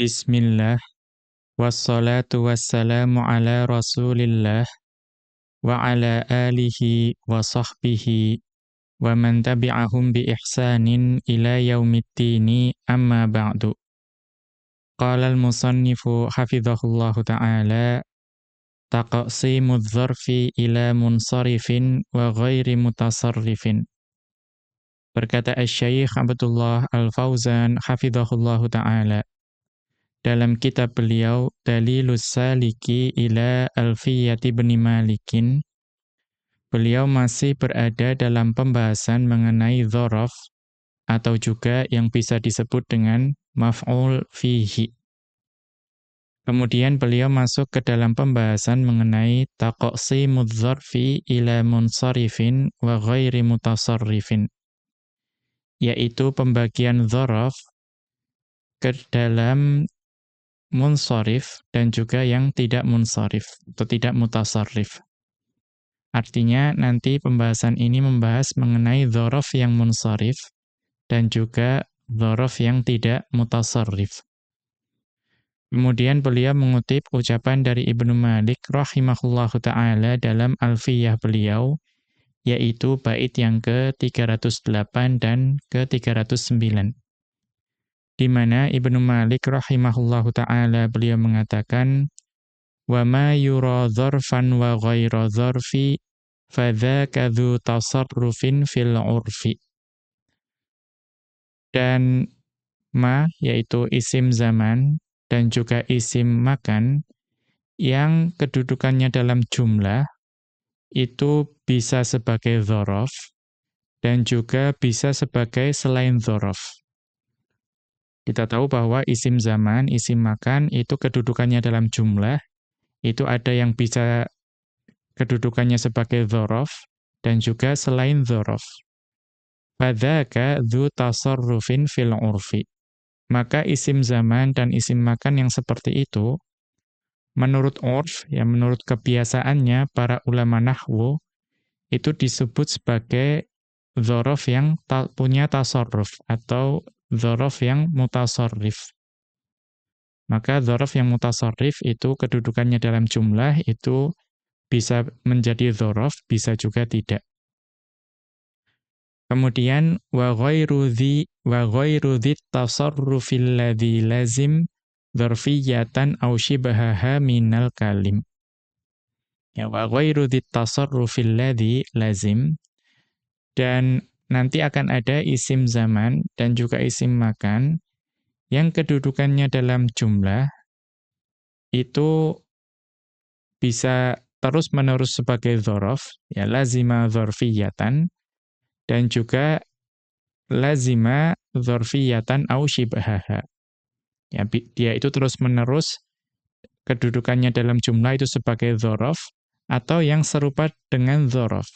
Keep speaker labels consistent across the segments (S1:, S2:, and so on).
S1: بسم الله والصلاة والسلام على رسول الله وعلى آله وصحبه ومن تبعهم بإحسان إلى يوم الدين. أما بعد قال المصنف حفظه الله تعالى تقسيم الظرف إلى منصرف وغير متصرف. Berkata Syekh Abdullah Al-Fauzan hafizahullah ta'ala dalam kitab beliau Dalilus Saliki ila Alfiyati bin Malikin beliau masih berada dalam pembahasan mengenai dzaraf atau juga yang bisa disebut dengan maf'ul fihi. Kemudian beliau masuk ke dalam pembahasan mengenai taqsimudz dzarfi ila munsarifin wa ghairi mutasarrifin yaitu pembagian dzaraf ke dalam munsarif dan juga yang tidak munsarif atau tidak mutasarrif. Artinya nanti pembahasan ini membahas mengenai dzaraf yang munsarif dan juga dzaraf yang tidak mutasarrif. Kemudian beliau mengutip ucapan dari Ibnu Malik rahimahullahu taala dalam Alfiyah beliau yaitu bait yang ke-308 dan ke-309 di mana Ibnu Malik rahimahullahu taala beliau mengatakan wa ma yura dzarfan wa ghaira dzarfi fadzaka dzu tasarrufin fil urfi. Dan ma yaitu isim zaman dan juga isim makan yang kedudukannya dalam jumlah itu bisa sebagai dzaraf dan juga bisa sebagai selain dzaraf kita tahu bahwa isim zaman, isim makan itu kedudukannya dalam jumlah, itu ada yang bisa kedudukannya sebagai dhorof, dan juga selain dhorof. Fadzaka dzu tasarrufin fil urfi. Maka isim zaman dan isim makan yang seperti itu, menurut urf, ya menurut kebiasaannya para ulama nahwu, itu disebut sebagai dhorof yang ta punya tasarruf, atau dzaraf yang mutasarrif. Maka dzaraf yang mutasarrif itu kedudukannya dalam jumlah itu bisa menjadi dzaraf, bisa juga tidak. Kemudian wa ghairu dzi wa ghairu dzit tasarrufil ladzi lazim dzarfiyatan aw shibhaha minal kalim. Ya wa ghairu ladzi lazim dan nanti akan ada isim zaman dan juga isim makan yang kedudukannya dalam jumlah itu bisa terus-menerus sebagai dzaraf, ya lazima dzarfiyatan dan juga lazima dzarfiyatan au shibhaha. Ya, dia itu terus-menerus kedudukannya dalam jumlah itu sebagai dzaraf atau yang serupa dengan dzaraf.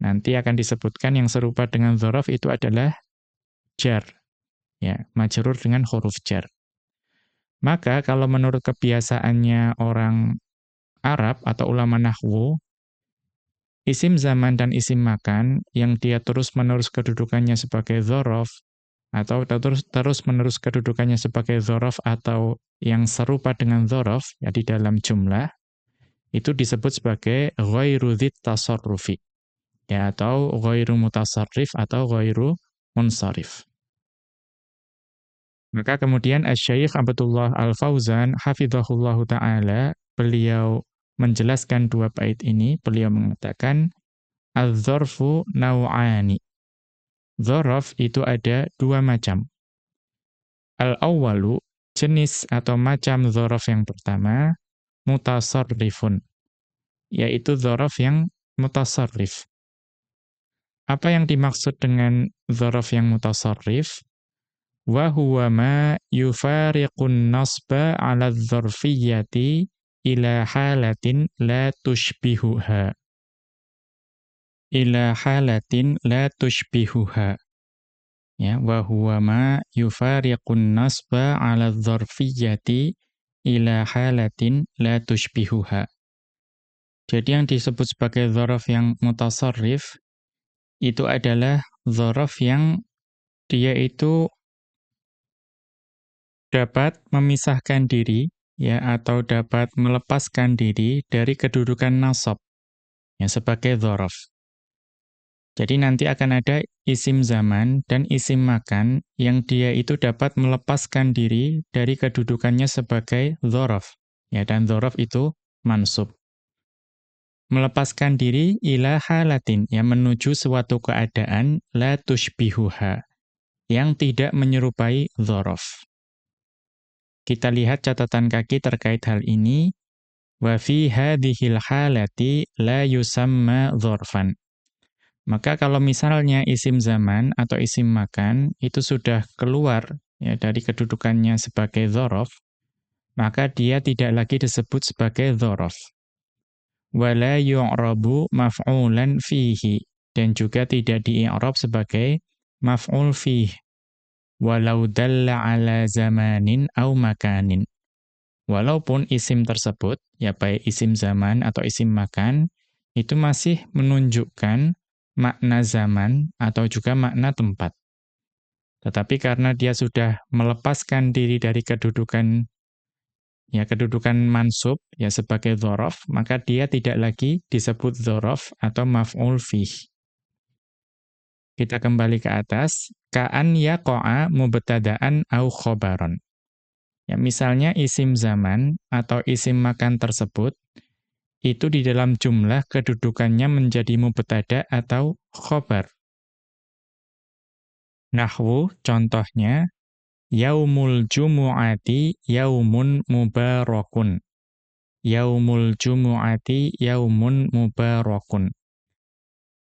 S1: Nanti akan disebutkan yang serupa dengan dzaraf itu adalah jar. Ya, majrur dengan huruf jar. Maka kalau menurut kebiasaannya orang Arab atau ulama nahwu, isim zaman dan isim makan yang dia terus-menerus kedudukannya sebagai dzaraf atau terus terus menerus kedudukannya sebagai dzaraf atau yang serupa dengan dzaraf ya di dalam jumlah itu disebut sebagai ghairu tasarrufi ya atau ghairu mutasarrif atau ghairu munsarif. Maka kemudian Asy-Syaikh Abdullah Al-Fauzan hafizahullahu taala beliau menjelaskan dua bait ini, beliau mengatakan az-dzarfu naw'ani. Dzaraf itu ada dua macam. Al-awwalu jenis atau macam dzaraf yang pertama mutasarrifun yaitu dzaraf yang mutasarrif. Apa yang dimaksud dengan dzaraf yang mutasarrif? Wa huwa ma yufariqun nasba 'ala dzarfiyyati ila halatin la tushbihuha. Ila halatin la tushbihuha. Ya, wa huwa ma yufariqun nasba 'ala dzarfiyyati ila halatin la tushbihuha. Jadi yang disebut sebagai dzaraf yang mutasarrif itu adalah dzaraf yang dia itu dapat memisahkan diri ya atau dapat melepaskan diri dari kedudukan nasab ya sebagai dzaraf. Jadi nanti akan ada isim zaman dan isim makan yang dia itu dapat melepaskan diri dari kedudukannya sebagai dzaraf. Ya dan dzaraf itu mansub. Melepaskan diri ila halatin yang menuju suatu keadaan la tushbihuha yang tidak menyerupai dzaraf. Kita lihat catatan kaki terkait hal ini. Wa fi hadhil halati la yusamma dzarfan. Maka kalau misalnya isim zaman atau isim makan itu sudah keluar ya dari kedudukannya sebagai dzaraf, maka dia tidak lagi disebut sebagai dzaraf. Wala yu'rabu maf'ulan fihi dan juga tidak di'rab sebagai maf'ul fih. Walau dalla ala zamanin au makanin. Walaupun isim tersebut, ya baik isim zaman atau isim makan, itu masih menunjukkan makna zaman atau juga makna tempat. Tetapi karena dia sudah melepaskan diri dari kedudukan ya kedudukan mansub ya sebagai dzaraf, maka dia tidak lagi disebut dzaraf atau maf'ul fih. Kita kembali ke atas, ka'an yaqa'a mubtada'an au khobaron. Ya misalnya isim zaman atau isim makan tersebut itu di dalam jumlah kedudukannya menjadi mubtada atau khobar. Nahwu contohnya yaumul jumu'ati yaumun mubarakun. Yaumul jumu'ati yaumun mubarakun.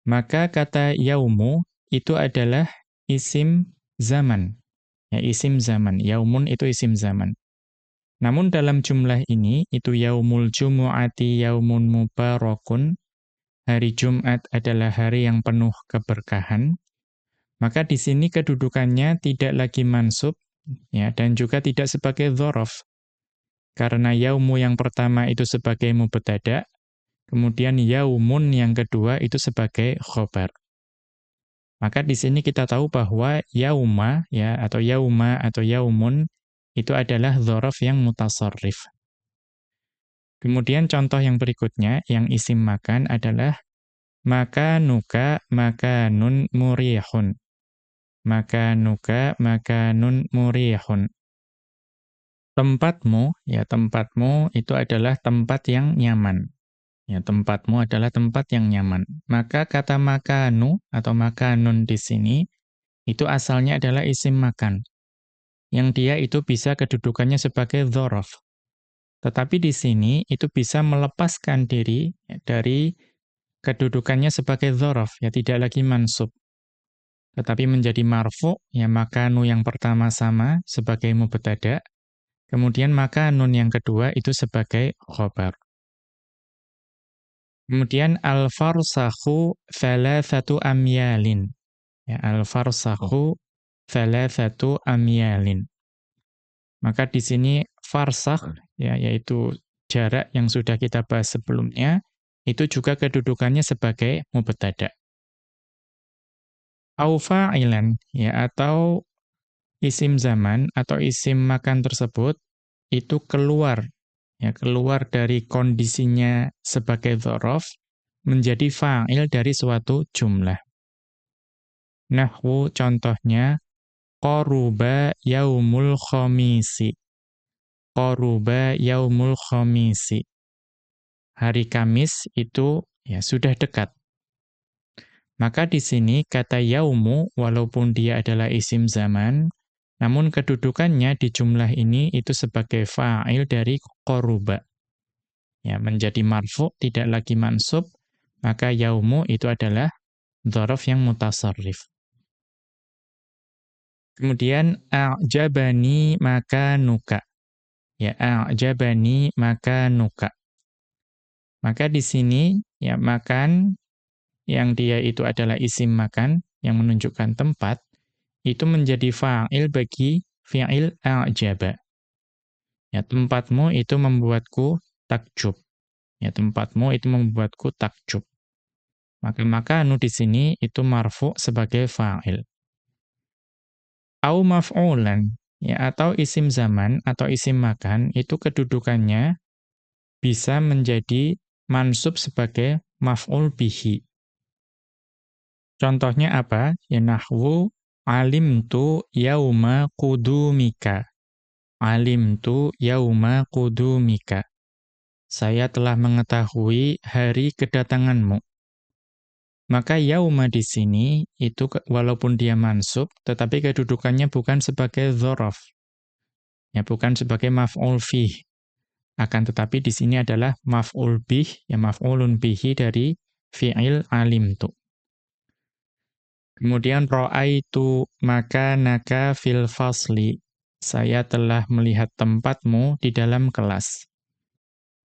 S1: Maka kata yaumu itu adalah isim zaman. Ya isim zaman. Yaumun itu isim zaman. Namun dalam jumlah ini, itu yaumul jumu'ati yaumun mubarakun, hari Jumat adalah hari yang penuh keberkahan, maka di sini kedudukannya tidak lagi mansub, ya, dan juga tidak sebagai dhorof. Karena yaumu yang pertama itu sebagai mubtada, kemudian yaumun yang kedua itu sebagai khobar. Maka di sini kita tahu bahwa yauma ya atau yauma atau yaumun itu adalah dzaraf yang mutasarrif. Kemudian contoh yang berikutnya, yang isim makan adalah maka nuka maka nun murihun. Maka nuka maka nun murihun. Tempatmu, ya tempatmu itu adalah tempat yang nyaman. Ya, tempatmu adalah tempat yang nyaman. Maka kata makanu atau makanun di sini, itu asalnya adalah isim makan yang dia itu bisa kedudukannya sebagai dzaraf. Tetapi di sini itu bisa melepaskan diri dari kedudukannya sebagai dzaraf, ya tidak lagi mansub. Tetapi menjadi marfu, ya maka nu yang pertama sama sebagai mubtada, kemudian maka nun yang kedua itu sebagai khobar. Kemudian al-farsakhu thalathatu amyalin. Ya, al-farsakhu thalathatu amyalin. Maka di sini farsakh ya yaitu jarak yang sudah kita bahas sebelumnya itu juga kedudukannya sebagai mubtada. Au fa'ilan ya atau isim zaman atau isim makan tersebut itu keluar ya keluar dari kondisinya sebagai dzaraf menjadi fa'il dari suatu jumlah. Nahwu contohnya Qaruba yaumul khamisi. Qaruba yaumul khamisi. Hari Kamis itu ya sudah dekat. Maka di sini kata yaumu walaupun dia adalah isim zaman, namun kedudukannya di jumlah ini itu sebagai fa'il dari qaruba. Ya, menjadi marfu tidak lagi mansub, maka yaumu itu adalah dzaraf yang mutasarrif. Kemudian a'jabani nuka, Ya, a'jabani nuka. Maka di sini ya makan yang dia itu adalah isim makan yang menunjukkan tempat itu menjadi fa'il bagi fi'il a'jaba. Ya, tempatmu itu membuatku takjub. Ya, tempatmu itu membuatku takjub. Maka makanu di sini itu marfu sebagai fa'il au maf'ulan ya atau isim zaman atau isim makan itu kedudukannya bisa menjadi mansub sebagai maf'ul bihi. Contohnya apa? Ya nahwu alimtu yauma qudumika. Alimtu yauma qudumika. Saya telah mengetahui hari kedatanganmu. Maka yauma di sini itu walaupun dia mansub tetapi kedudukannya bukan sebagai dzaraf. Ya bukan sebagai maf'ul fih. Akan tetapi di sini adalah maf'ul bih ya maf'ulun bihi dari fi'il alimtu. Kemudian ra'aitu naka fil fasli. Saya telah melihat tempatmu di dalam kelas.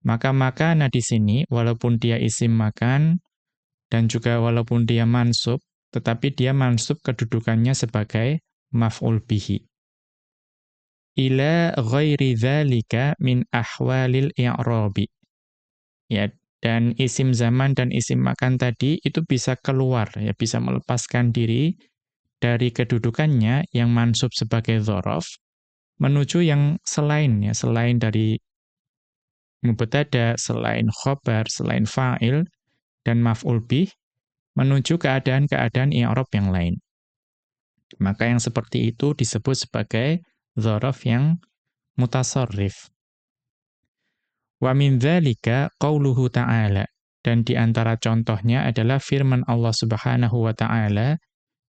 S1: Maka makana di sini walaupun dia isim makan dan juga walaupun dia mansub, tetapi dia mansub kedudukannya sebagai maf'ul bihi. Ila ghairi min ahwalil i'rabi. Ya, dan isim zaman dan isim makan tadi itu bisa keluar, ya bisa melepaskan diri dari kedudukannya yang mansub sebagai dzaraf menuju yang selain ya, selain dari mubtada, selain khobar, selain fa'il dan maf'ul bih menuju keadaan-keadaan i'rab yang lain. Maka yang seperti itu disebut sebagai dzaraf yang mutasarrif. Wa min dzalika qauluhu ta'ala dan di antara contohnya adalah firman Allah Subhanahu wa taala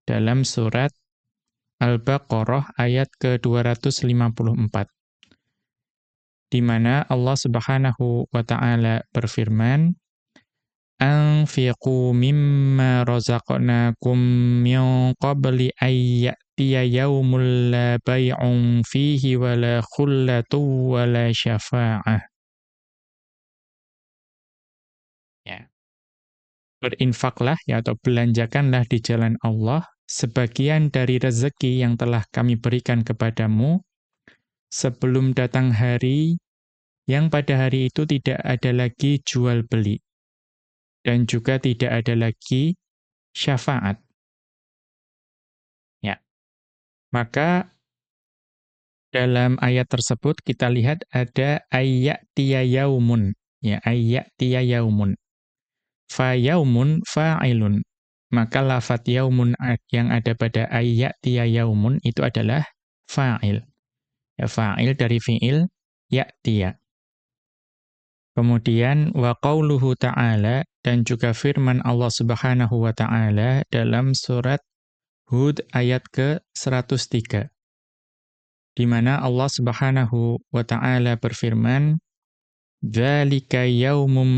S1: dalam surat Al-Baqarah ayat ke-254 di mana Allah Subhanahu wa taala berfirman anfiqu mimma razaqnakum min qabli ay ya'tiya yaumul la bay'un fihi wala khullatu wala syafa'ah. Berinfaklah ya atau belanjakanlah di jalan Allah sebagian dari rezeki yang telah kami berikan kepadamu sebelum datang hari yang pada hari itu tidak ada lagi jual beli dan juga tidak ada lagi syafaat. Ya. Maka dalam ayat tersebut kita lihat ada ayat yaumun. Ya, ayat yaumun. Fa yaumun fa'ilun. Maka lafat yaumun yang ada pada ayat yaumun itu adalah fa'il. Ya, fa'il dari fi'il ya'tiya. Kemudian wa qauluhu ta'ala dan juga firman Allah Subhanahu wa taala dalam surat Hud ayat ke-103 di mana Allah Subhanahu wa taala berfirman Dzalika yaumum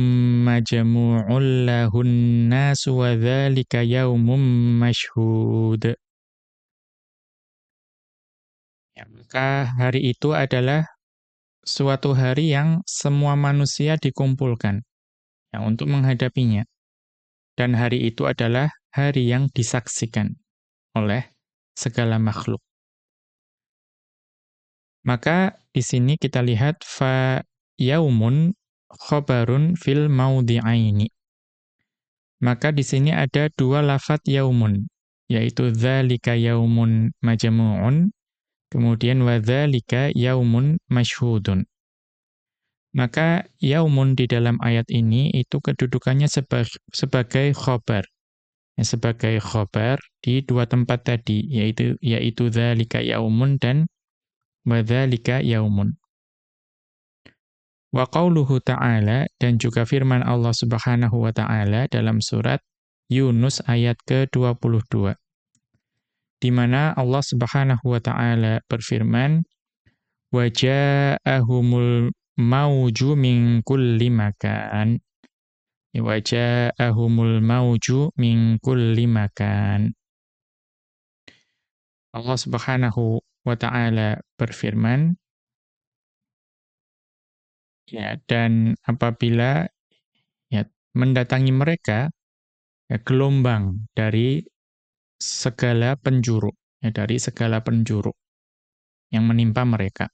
S1: majmu'ul lahun nas wa dzalika yaumum mashhud Ya, maka hari itu adalah suatu hari yang semua manusia dikumpulkan ya, untuk menghadapinya. Dan hari itu adalah hari yang disaksikan oleh segala makhluk. Maka di sini kita lihat fa yaumun khobarun fil maudhi'aini. Maka di sini ada dua lafat yaumun, yaitu dzalika yaumun majmu'un, kemudian wa dzalika yaumun masyhudun. Maka yaumun di dalam ayat ini itu kedudukannya seba sebagai khobar. Ya, sebagai khobar di dua tempat tadi, yaitu yaitu dzalika yaumun dan wadzalika yaumun. Wa qauluhu ta'ala dan juga firman Allah Subhanahu wa taala dalam surat Yunus ayat ke-22. Di mana Allah Subhanahu wa taala berfirman, "Wa ja'ahumul mauju min kulli makan. Wa ja'ahumul mauju min kulli makan. Allah Subhanahu wa taala berfirman ya dan apabila ya mendatangi mereka ya, gelombang dari segala penjuru ya dari segala penjuru yang menimpa mereka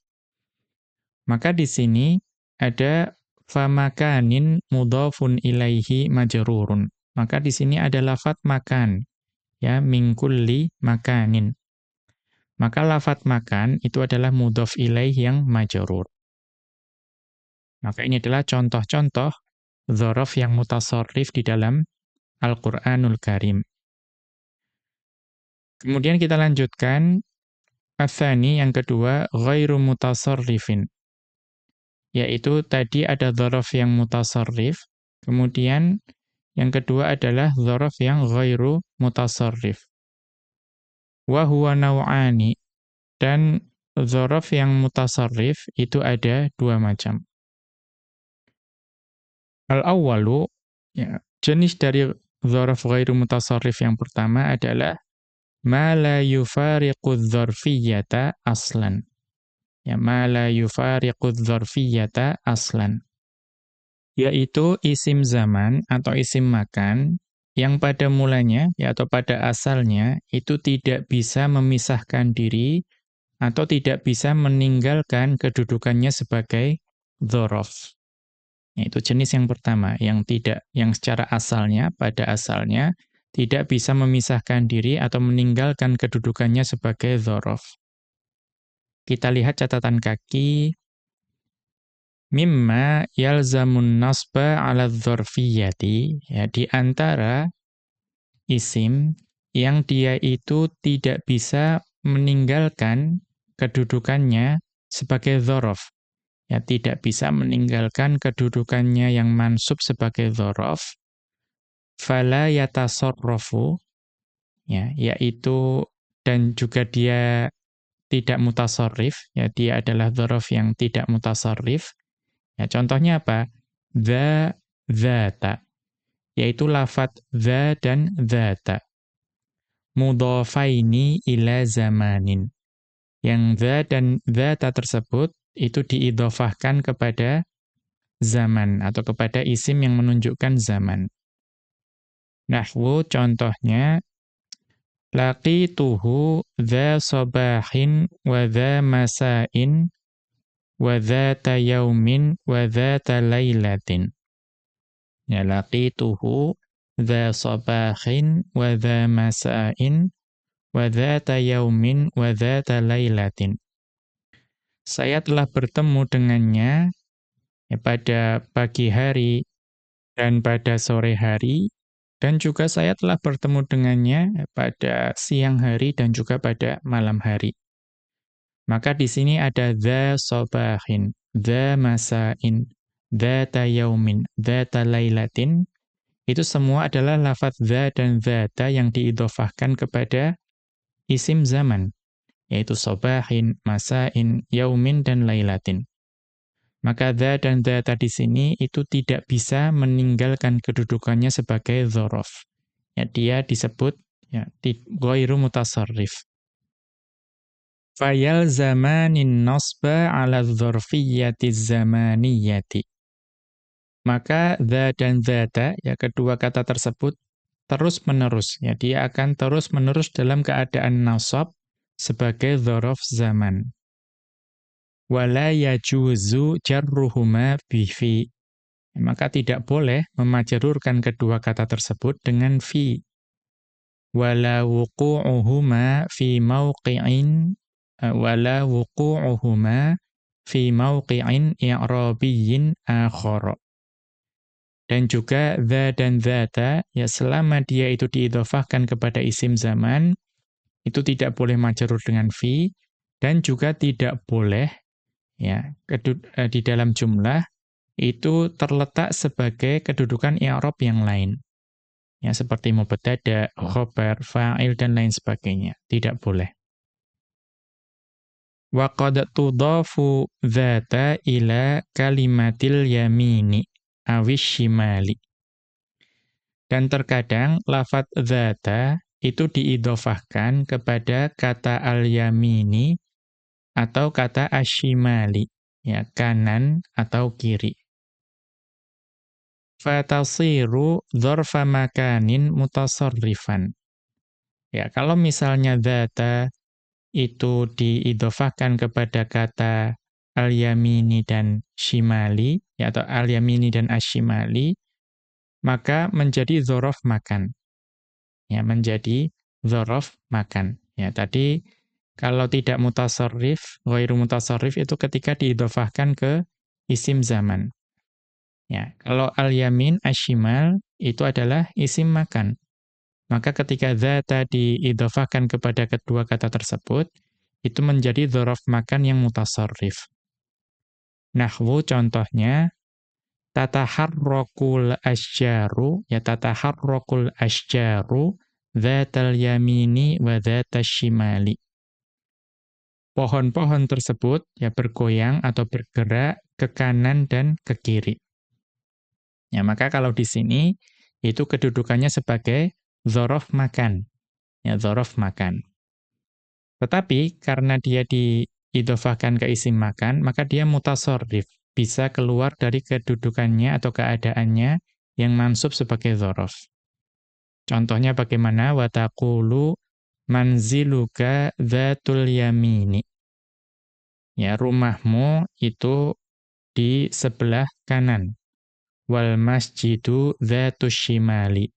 S1: maka di sini ada famakanin mudhafun ilaihi majrurun. Maka di sini ada lafat makan ya min kulli makanin. maka lafat makan itu adalah mudhof ilaih yang majrur. Maka ini adalah contoh-contoh dzaraf yang mutasarrif di dalam Al-Qur'anul Karim. Kemudian kita lanjutkan Athani yang kedua ghairu mutasarrifin. Yaitu tadi ada dzaraf yang mutasarrif, kemudian yang kedua adalah dzaraf yang ghairu mutasarrif. Wa huwa naw'ani dan dzaraf yang mutasarrif itu ada dua macam. Al-awwalu ya, jenis dari dzaraf ghairu mutasarrif yang pertama adalah ma la yufariqu dzarfiyyata aslan. Ya ma la yufariqu dzarfiyyata aslan yaitu isim zaman atau isim makan yang pada mulanya ya atau pada asalnya itu tidak bisa memisahkan diri atau tidak bisa meninggalkan kedudukannya sebagai dzaraf. Itu jenis yang pertama yang tidak yang secara asalnya pada asalnya tidak bisa memisahkan diri atau meninggalkan kedudukannya sebagai dzaraf. Kita lihat catatan kaki mimma yalzamun nasba ala dzarfiyyati ya di antara isim yang dia itu tidak bisa meninggalkan kedudukannya sebagai dzaraf ya tidak bisa meninggalkan kedudukannya yang mansub sebagai dzaraf fala yatasarrafu ya yaitu dan juga dia tidak mutasarrif ya dia adalah dzaraf yang tidak mutasarrif Ya, contohnya apa? Dha, dhata. Yaitu lafat dha dan dhata. Mudhafaini ila zamanin. Yang dha dan dhata tersebut itu diidhofahkan kepada zaman atau kepada isim yang menunjukkan zaman. Nahwu contohnya laqituhu dha sabahin wa dha masa'in wa dhata yaumin wa dhata lailatin. Ya laqituhu dha sabahin wa dha masa'in wa dhata yaumin wa dhata lailatin. Saya telah bertemu dengannya ya, pada pagi hari dan pada sore hari dan juga saya telah bertemu dengannya ya, pada siang hari dan juga pada malam hari. Maka di sini ada dha sobahin, dha masain, dha tayaumin, dha talailatin. Itu semua adalah lafaz dha dan dhata yang diidofahkan kepada isim zaman. Yaitu sobahin, masain, yaumin, dan lailatin. Maka dha dan dhata di sini itu tidak bisa meninggalkan kedudukannya sebagai dhorof. Ya, dia disebut ya, di ghairu mutasarrif fayal zamanin nasba ala dzarfiyyati zamaniyati. Maka dha dan dhata, ya kedua kata tersebut, terus-menerus. Ya, dia akan terus-menerus dalam keadaan nasab sebagai dzaraf zaman. Wala yajuzu jarruhuma bifi. Maka tidak boleh memajarurkan kedua kata tersebut dengan fi. Wala wuqu'uhuma fi mauqi'in wala wuqu'uhuma fi mauqi'in i'rabiyyin akhara. Dan juga dha dan dhata, ya selama dia itu diidhofahkan kepada isim zaman, itu tidak boleh majrur dengan fi, dan juga tidak boleh ya eh, di dalam jumlah itu terletak sebagai kedudukan i'rab yang lain. Ya seperti mubtada, khobar, fa'il dan lain sebagainya. Tidak boleh. Wa qad tudafu dzata ila kalimatil yamini awis shimali. Dan terkadang lafat dzata itu diidofahkan kepada kata al-yamini atau kata ashimali, ya kanan atau kiri. Fatasiru dzarfa makanin mutasarrifan. Ya, kalau misalnya dzata itu diidofahkan kepada kata al-yamini dan shimali, ya, atau al-yamini dan ashimali, maka menjadi zorof makan. Ya, menjadi zorof makan. Ya, tadi Kalau tidak mutasarrif, ghairu mutasarrif itu ketika diidhofahkan ke isim zaman. Ya, kalau al-yamin ashimal itu adalah isim makan. Maka ketika dzata diidhofahkan kepada kedua kata tersebut, itu menjadi dzaraf makan yang mutasarrif. Nahwu contohnya tataharraqul asjaru ya tataharraqul asjaru dzatal yamini wa shimali pohon-pohon tersebut ya bergoyang atau bergerak ke kanan dan ke kiri. Ya, maka kalau di sini itu kedudukannya sebagai zorof makan. Ya, zorof makan. Tetapi karena dia diidofahkan ke isim makan, maka dia mutasorrif. Bisa keluar dari kedudukannya atau keadaannya yang mansub sebagai zorof. Contohnya bagaimana? Watakulu manziluka dzatul yamini. Ya, rumahmu itu di sebelah kanan. Wal masjidu dzatus shimali.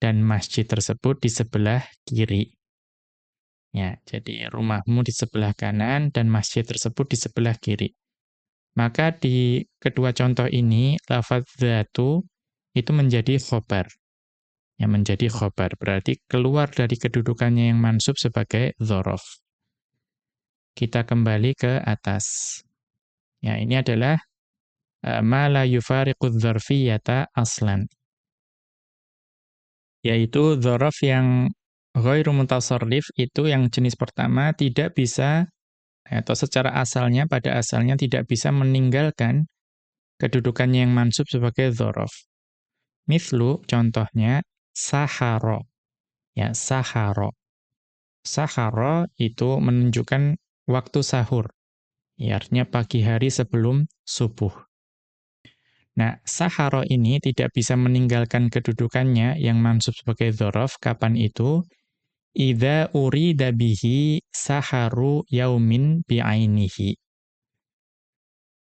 S1: Dan masjid tersebut di sebelah kiri. Ya, jadi rumahmu di sebelah kanan dan masjid tersebut di sebelah kiri. Maka di kedua contoh ini lafaz dzatu itu menjadi khobar yang menjadi khobar. Berarti keluar dari kedudukannya yang mansub sebagai zorof. Kita kembali ke atas. Ya, ini adalah uh, ma la yufariqudz dzarfiyyata aslan. Yaitu zorof yang ghairu mutasarrif itu yang jenis pertama tidak bisa atau secara asalnya pada asalnya tidak bisa meninggalkan kedudukannya yang mansub sebagai zorof. Mithlu contohnya saharo. Ya, saharo. Saharo itu menunjukkan waktu sahur. Ya, artinya pagi hari sebelum subuh. Nah, saharo ini tidak bisa meninggalkan kedudukannya yang mansub sebagai dhorof. Kapan itu? Idza urida bihi saharu yaumin bi'ainihi.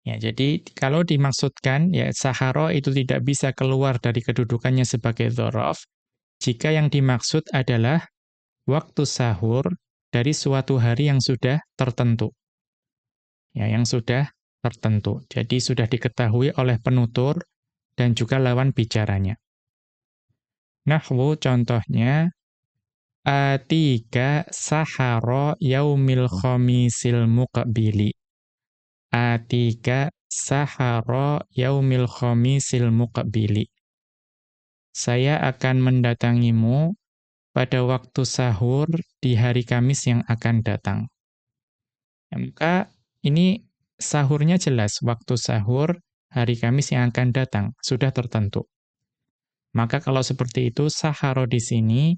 S1: Ya, jadi kalau dimaksudkan ya saharo itu tidak bisa keluar dari kedudukannya sebagai dhorof, jika yang dimaksud adalah waktu sahur dari suatu hari yang sudah tertentu. Ya, yang sudah tertentu. Jadi sudah diketahui oleh penutur dan juga lawan bicaranya. Nahwu contohnya atika saharo yaumil khamisil muqbili. Atika saharo yaumil khamisil muqbili saya akan mendatangimu pada waktu sahur di hari Kamis yang akan datang. Maka ini sahurnya jelas, waktu sahur hari Kamis yang akan datang, sudah tertentu. Maka kalau seperti itu, saharo di sini,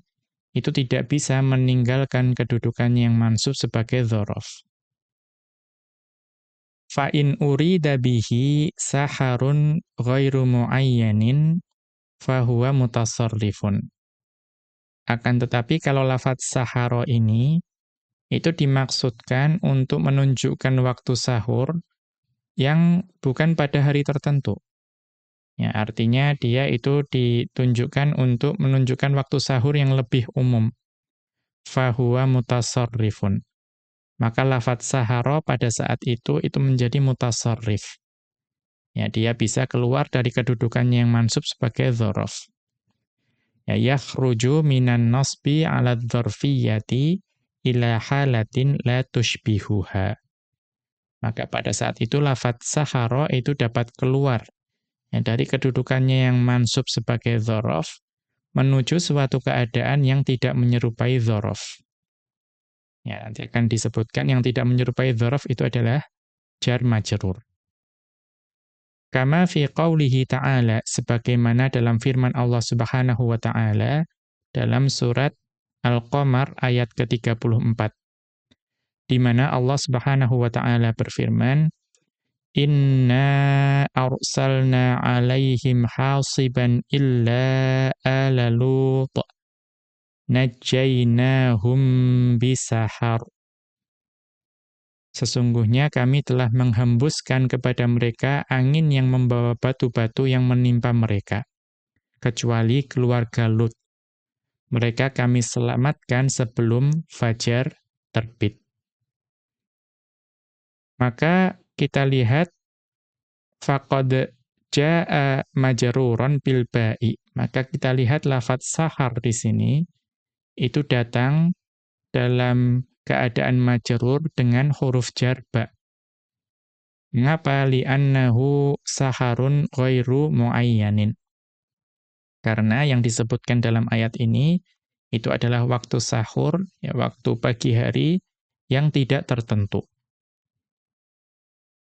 S1: itu tidak bisa meninggalkan kedudukan yang mansub sebagai dhorof. Fa'in urida bihi saharun ghairu mu'ayyanin fahuwa mutasarrifun. Akan tetapi kalau lafaz saharo ini, itu dimaksudkan untuk menunjukkan waktu sahur yang bukan pada hari tertentu. Ya, artinya dia itu ditunjukkan untuk menunjukkan waktu sahur yang lebih umum. Fahuwa mutasarrifun. Maka lafaz saharo pada saat itu, itu menjadi mutasarrif. Ya, dia bisa keluar dari kedudukannya yang mansub sebagai dzaraf. Ya, yakhruju minan nasbi 'ala dzarfiyyati ila halatin la tushbihuha. Maka pada saat itu lafaz sahara itu dapat keluar ya, dari kedudukannya yang mansub sebagai dzaraf menuju suatu keadaan yang tidak menyerupai dzaraf. Ya, nanti akan disebutkan yang tidak menyerupai dzaraf itu adalah jar majrur. Kama fi qawlihi ta'ala, sebagaimana dalam firman Allah subhanahu wa ta'ala, dalam surat Al-Qamar ayat ke-34. Di mana Allah subhanahu wa ta'ala berfirman, Inna arsalna alaihim hasiban illa ala lut najjaynahum bisahar Sesungguhnya kami telah menghembuskan kepada mereka angin yang membawa batu-batu yang menimpa mereka, kecuali keluarga Lut. Mereka kami selamatkan sebelum fajar terbit. Maka kita lihat faqad jaa majruran bil ba'i. Maka kita lihat lafaz sahar di sini itu datang dalam keadaan majrur dengan huruf jar ba. Mengapa li'annahu saharun ghairu muayyanin? Karena yang disebutkan dalam ayat ini itu adalah waktu sahur, ya waktu pagi hari yang tidak tertentu.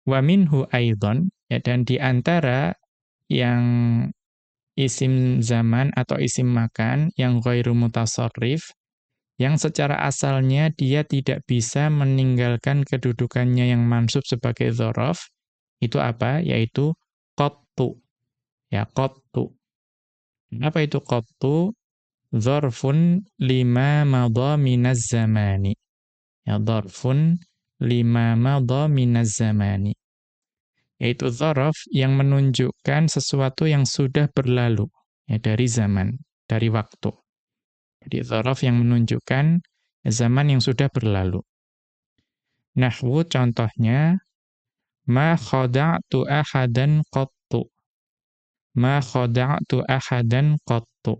S1: Wa minhu aidon, ya dan di antara yang isim zaman atau isim makan yang ghairu mutasarrif yang secara asalnya dia tidak bisa meninggalkan kedudukannya yang mansub sebagai dzaraf itu apa? Yaitu qattu. Ya qattu. Apa itu qattu? Dzarfun lima madha minaz zamani. Ya dzarfun lima madha minaz zamani yaitu dzaraf yang menunjukkan sesuatu yang sudah berlalu ya dari zaman, dari waktu. Jadi dzaraf yang menunjukkan zaman yang sudah berlalu. Nahwu contohnya ma khada'tu ahadan qattu. Ma khada'tu ahadan qattu.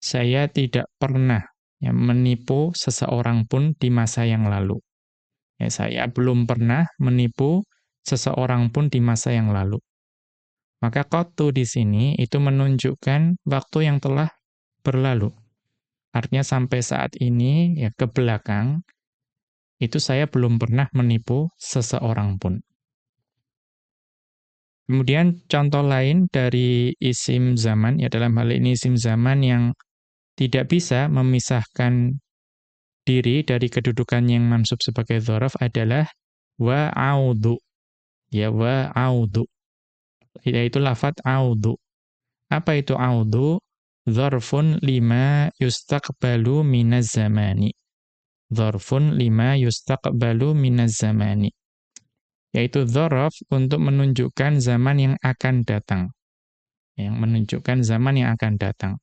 S1: Saya tidak pernah ya, menipu seseorang pun di masa yang lalu. Ya, saya belum pernah menipu seseorang pun di masa yang lalu. Maka kotu di sini itu menunjukkan waktu yang telah berlalu. Artinya sampai saat ini, ya ke belakang, itu saya belum pernah menipu seseorang pun. Kemudian contoh lain dari isim zaman, ya dalam hal ini isim zaman yang tidak bisa memisahkan diri dari kedudukan yang mansub sebagai dhorof adalah wa'audu. Ya wa audu yaitu lafat audu. Apa itu audu? Dzarfun lima yustaqbalu minaz zamani. Dzarfun lima yustaqbalu minaz zamani. Yaitu dzaraf untuk menunjukkan zaman yang akan datang. Yang menunjukkan zaman yang akan datang.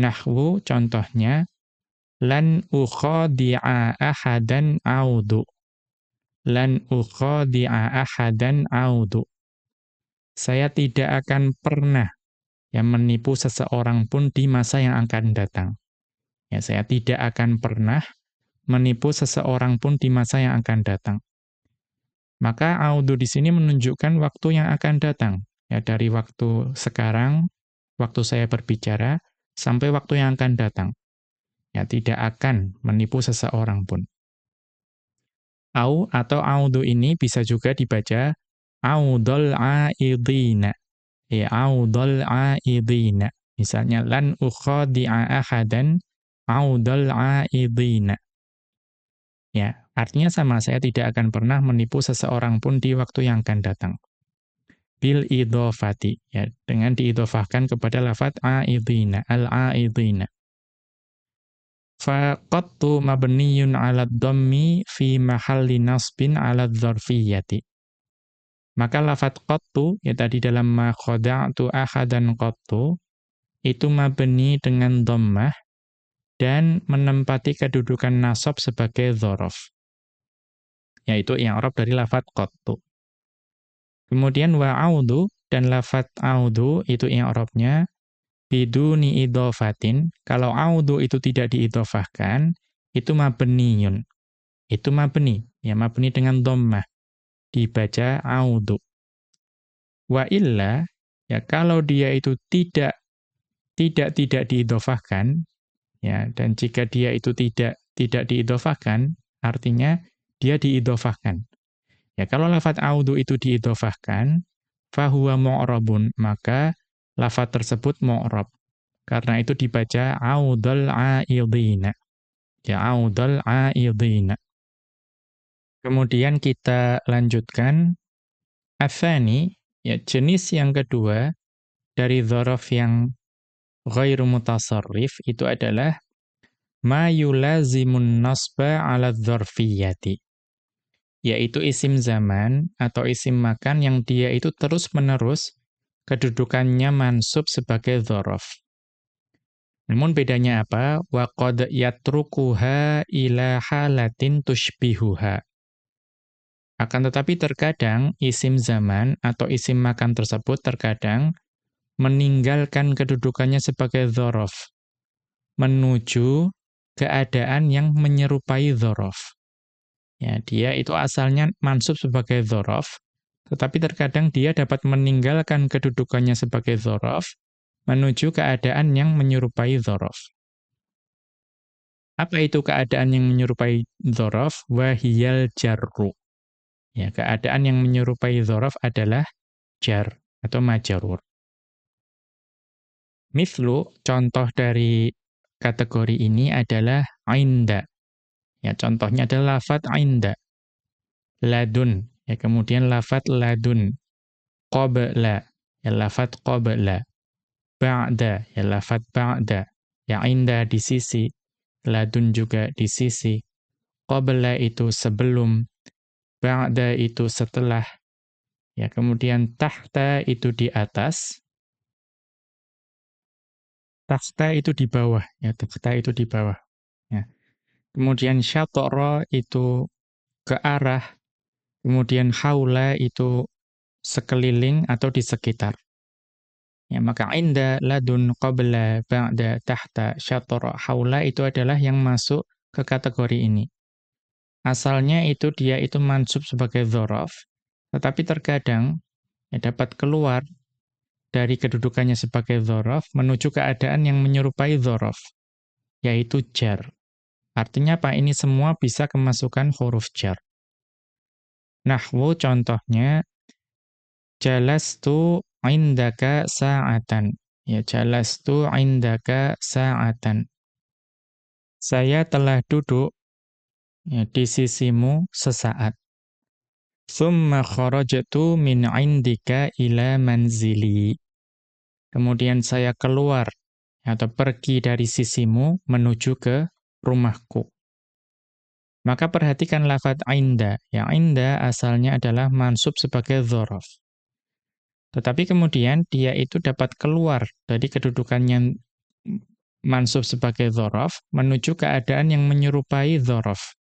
S1: Nahwu contohnya lan ukhadi'a ahadan audu lan ukhadi'a ahadan audu. Saya tidak akan pernah yang menipu seseorang pun di masa yang akan datang. Ya, saya tidak akan pernah menipu seseorang pun di masa yang akan datang. Maka audu di sini menunjukkan waktu yang akan datang. Ya, dari waktu sekarang, waktu saya berbicara, sampai waktu yang akan datang. Ya, tidak akan menipu seseorang pun. Au atau audu ini bisa juga dibaca audol aidina. Ya, audol aidina. Misalnya, lan ukhadi'a ahadan audol aidina. Ya, artinya sama, saya tidak akan pernah menipu seseorang pun di waktu yang akan datang. Bil idhofati, ya, dengan diidhofahkan kepada lafat aidina, al-aidina. Faqattu mabniyun 'ala dhammi fi mahalli nasbin 'ala dzarfiyyati. Maka lafat qattu ya tadi dalam ma khada'tu ahadan qattu itu mabni dengan dhammah dan menempati kedudukan nasab sebagai dzaraf. Yaitu i'rab dari lafat qattu. Kemudian wa'audu dan lafat audu itu i'rabnya biduni idofatin, kalau audu itu tidak diidofahkan, itu mabniyun. Itu mabni, ya mabni dengan dhammah. Dibaca audu. Wa illa, ya kalau dia itu tidak tidak tidak diidofahkan, ya dan jika dia itu tidak tidak diidofahkan, artinya dia diidofahkan. Ya kalau lafat audu itu diidofahkan, fahuwa mu'rabun, maka lafat tersebut mu'rab. Karena itu dibaca audal aidina. Ya audal aidina. Kemudian kita lanjutkan afani, ya jenis yang kedua dari dzaraf yang ghairu mutasarrif itu adalah ma yulazimun nasba 'ala dzarfiyyati yaitu isim zaman atau isim makan yang dia itu terus-menerus kedudukannya mansub sebagai dhorof. Namun bedanya apa? Wa qad yatrukuha ila halatin tushbihuha. Akan tetapi terkadang isim zaman atau isim makan tersebut terkadang meninggalkan kedudukannya sebagai dhorof. Menuju keadaan yang menyerupai dhorof. Ya, dia itu asalnya mansub sebagai dhorof, tetapi terkadang dia dapat meninggalkan kedudukannya sebagai dhorof, menuju keadaan yang menyerupai dhorof. Apa itu keadaan yang menyerupai dhorof? Wahiyal jarru. Ya, keadaan yang menyerupai dzaraf adalah jar atau majarur. Mithlu, contoh dari kategori ini adalah ainda. Ya, contohnya adalah lafat ainda. Ladun, ya kemudian lafat ladun. Qabla, ya lafat qabla. Ba'da, ya lafat ba'da. Ya inda di sisi, ladun juga di sisi. Qabla itu sebelum, ba'da itu setelah, ya kemudian tahta itu di atas, tahta itu di bawah, ya tahta itu di bawah. Ya. Kemudian syatara itu ke arah, kemudian haula itu sekeliling atau di sekitar. Ya, maka inda, ladun, qabla, ba'da, tahta, syatara, haula itu adalah yang masuk ke kategori ini. Asalnya itu dia itu mansub sebagai dhorof, tetapi terkadang ya, dapat keluar dari kedudukannya sebagai dhorof menuju keadaan yang menyerupai dhorof, yaitu jar. Artinya apa? Ini semua bisa kemasukan huruf jar. Nahwu contohnya, jalastu indaka sa'atan. Ya, jalastu indaka sa'atan. Saya telah duduk ya, di sisimu sesaat. Thumma kharajtu min indika ila manzili. Kemudian saya keluar atau pergi dari sisimu menuju ke rumahku. Maka perhatikan lafaz inda. Yang inda asalnya adalah mansub sebagai dhorof. Tetapi kemudian dia itu dapat keluar dari kedudukannya mansub sebagai dhorof menuju keadaan yang menyerupai dhorof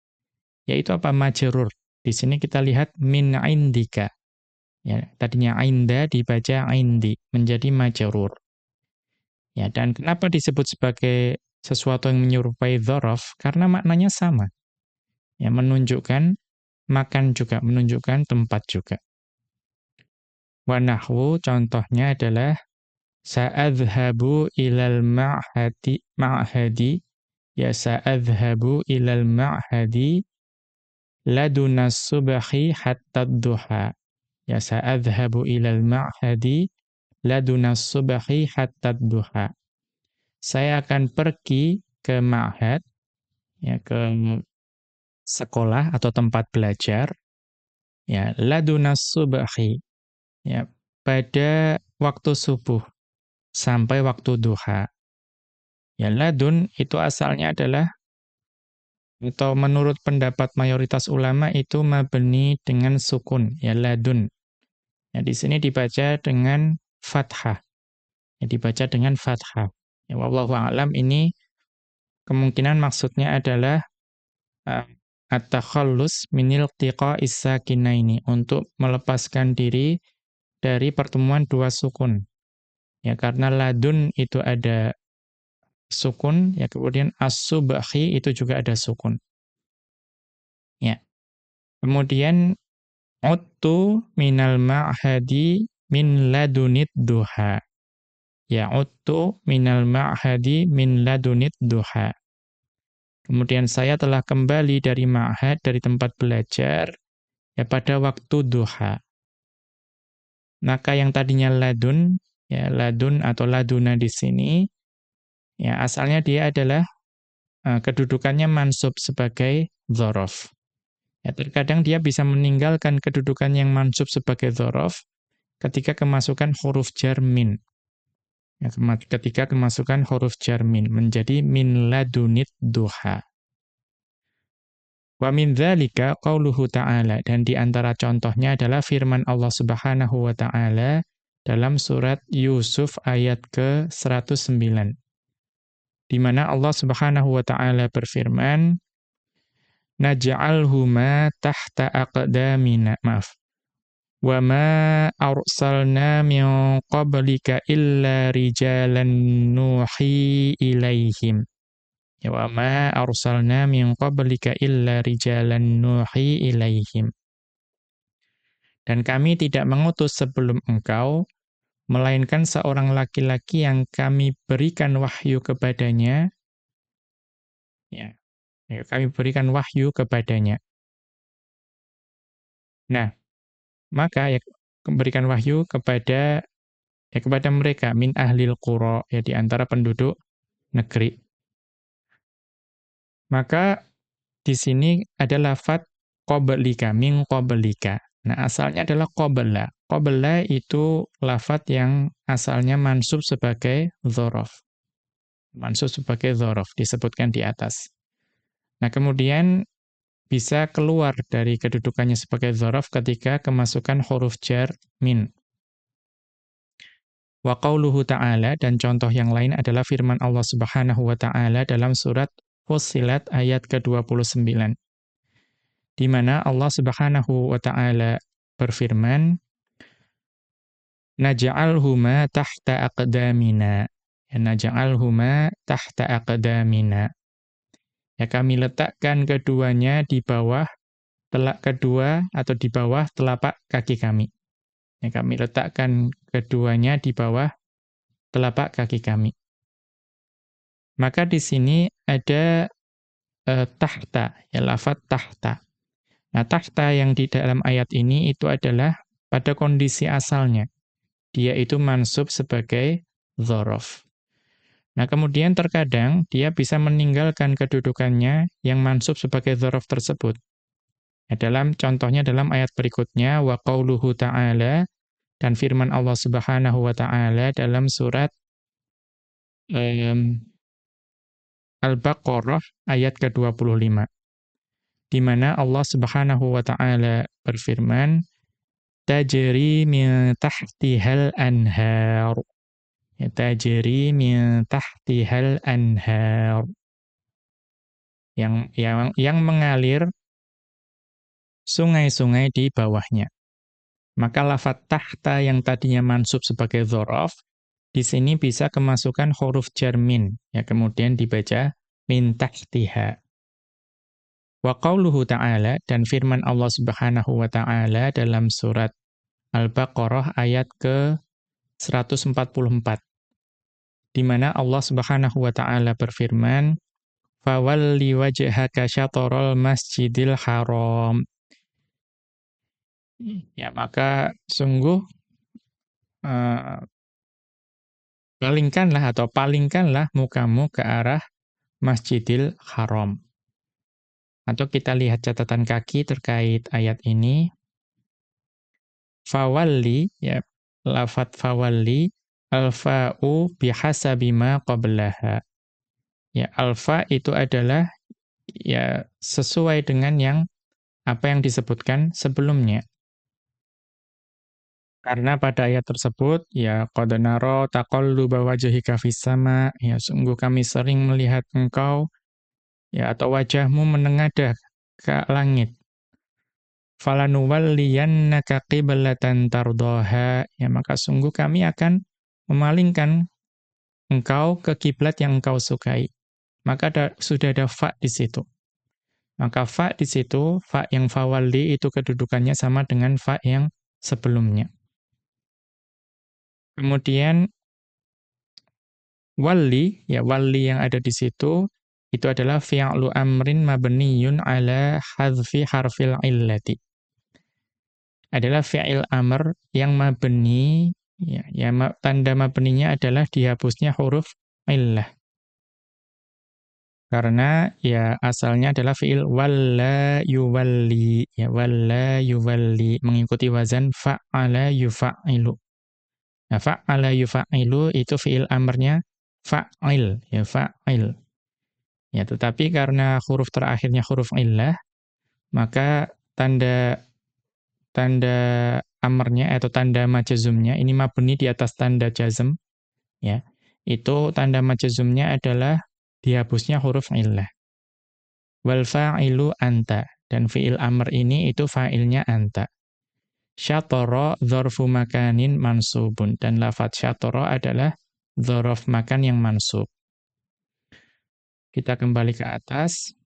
S1: yaitu apa majrur. Di sini kita lihat min indika. Ya, tadinya inda dibaca indi menjadi majrur. Ya, dan kenapa disebut sebagai sesuatu yang menyerupai dzaraf? Karena maknanya sama. Ya, menunjukkan makan juga, menunjukkan tempat juga. Wa nahwu contohnya adalah sa'adhhabu ilal ma'hadi ma'hadi ya sa'adhhabu ilal ma'hadi laduna subhi hatta duha. Ya sa'adhhabu ilal ma'hadi laduna subhi hatta duha. Saya akan pergi ke ma'had, ya ke sekolah atau tempat belajar, ya laduna subhi, ya pada waktu subuh sampai waktu duha. Ya ladun itu asalnya adalah atau menurut pendapat mayoritas ulama itu mabni dengan sukun, ya ladun. Ya, di sini dibaca dengan fathah. Ya, dibaca dengan fathah. Ya, wallahu a'lam ini kemungkinan maksudnya adalah uh, at-takhallus min iltiqa'is sakinaini untuk melepaskan diri dari pertemuan dua sukun. Ya, karena ladun itu ada sukun, ya kemudian as-subhi itu juga ada sukun. Ya. Kemudian uttu minal ma'hadi min ladunit duha. Ya uttu minal ma'hadi min ladunit duha. Kemudian saya telah kembali dari ma'had, dari tempat belajar, ya pada waktu duha. Maka yang tadinya ladun, ya ladun atau laduna di sini, Ya, asalnya dia adalah uh, kedudukannya mansub sebagai dzaraf. Ya, terkadang dia bisa meninggalkan kedudukan yang mansub sebagai dzaraf ketika kemasukan huruf jar min. Ya, ketika kemasukan huruf jar min menjadi min ladunit duha. Wa min dzalika qauluhu ta'ala dan di antara contohnya adalah firman Allah Subhanahu wa taala dalam surat Yusuf ayat ke-109 di mana Allah Subhanahu wa taala berfirman naj'alhuma tahta aqdamina maaf ma arsalna min qablika illa rijalan nuhi ilaihim ya wa ma arsalna min qablika illa rijalan nuhi ilaihim dan kami tidak mengutus sebelum engkau melainkan seorang laki-laki yang kami berikan wahyu kepadanya. Ya Ya, kami berikan wahyu kepadanya. Nah, maka ya memberikan wahyu kepada ya kepada mereka min ahlil qura ya di antara penduduk negeri. Maka di sini ada lafat qablika min qablika. Nah, asalnya adalah qabla. Qabla itu lafat yang asalnya mansub sebagai dzaraf. Mansub sebagai dzaraf disebutkan di atas. Nah, kemudian bisa keluar dari kedudukannya sebagai dzaraf ketika kemasukan huruf jar min. Wa ta'ala dan contoh yang lain adalah firman Allah Subhanahu wa taala dalam surat Fussilat ayat ke-29. Di mana Allah Subhanahu wa taala berfirman Naj'alhuma tahta aqdamina. Ya, Naj'alhuma tahta aqdamina. Ya kami letakkan keduanya di bawah telak kedua atau di bawah telapak kaki kami. Ya kami letakkan keduanya di bawah telapak kaki kami. Maka di sini ada eh, tahta, ya lafat tahta. Nah, tahta yang di dalam ayat ini itu adalah pada kondisi asalnya. Dia itu mansub sebagai dhorof. Nah, kemudian terkadang dia bisa meninggalkan kedudukannya yang mansub sebagai dzaraf tersebut. Ya, dalam contohnya dalam ayat berikutnya wa qauluhu ta'ala dan firman Allah Subhanahu wa taala dalam surat um, Al-Baqarah ayat ke-25. Di mana Allah Subhanahu wa taala berfirman tajri min tahtihal anhar tajri min tahtihal anhar yang yang yang mengalir sungai-sungai di bawahnya. Maka lafat tahta yang tadinya mansub sebagai dzaraf di sini bisa kemasukan huruf jarmin ya kemudian dibaca min tahtiha. Wa qauluhu ta'ala dan firman Allah Subhanahu wa taala dalam surat Al-Baqarah ayat ke 144 di mana Allah Subhanahu wa taala berfirman, "Fawalli wajhaka syatral Masjidil Haram." Ya, maka sungguh uh, palingkanlah atau palingkanlah mukamu ke arah Masjidil Haram. Atau kita lihat catatan kaki terkait ayat ini. Fawalli, ya, lafat fawalli Alfa'u bihasabi ma qablaha. Ya, alfa itu adalah ya sesuai dengan yang apa yang disebutkan sebelumnya. Karena pada ayat tersebut ya qad nara taqalluba wajhika fis sama ya sungguh kami sering melihat engkau ya atau wajahmu menengadah ke langit. Falanuwalliyannaka qiblatan tardaha ya maka sungguh kami akan memalingkan engkau ke kiblat yang engkau sukai. Maka ada, sudah ada fa di situ. Maka fa di situ, fa yang fawali itu kedudukannya sama dengan fa yang sebelumnya. Kemudian wali, ya wali yang ada di situ, itu adalah fi'lu amrin mabniyun ala hadfi harfil illati. Adalah fi'il amr yang mabni Ya, ya tanda mabninya adalah dihapusnya huruf illah. Karena ya asalnya adalah fiil walla yuwalli, ya walla yuwalli mengikuti wazan fa'ala yufa'ilu. Nah, fa'ala yufa'ilu itu fiil amrnya fa'il, ya fa'il. Ya, tetapi karena huruf terakhirnya huruf illah, maka tanda tanda amarnya atau tanda majazumnya ini mabni di atas tanda jazm ya itu tanda majazumnya adalah dihapusnya huruf illah Wal fa'ilu anta. Dan fi'il amr ini itu fa'ilnya anta. Syatara dzarfu makanin mansubun. Dan lafat syatara adalah dzaraf makan yang mansub. Kita kembali ke atas.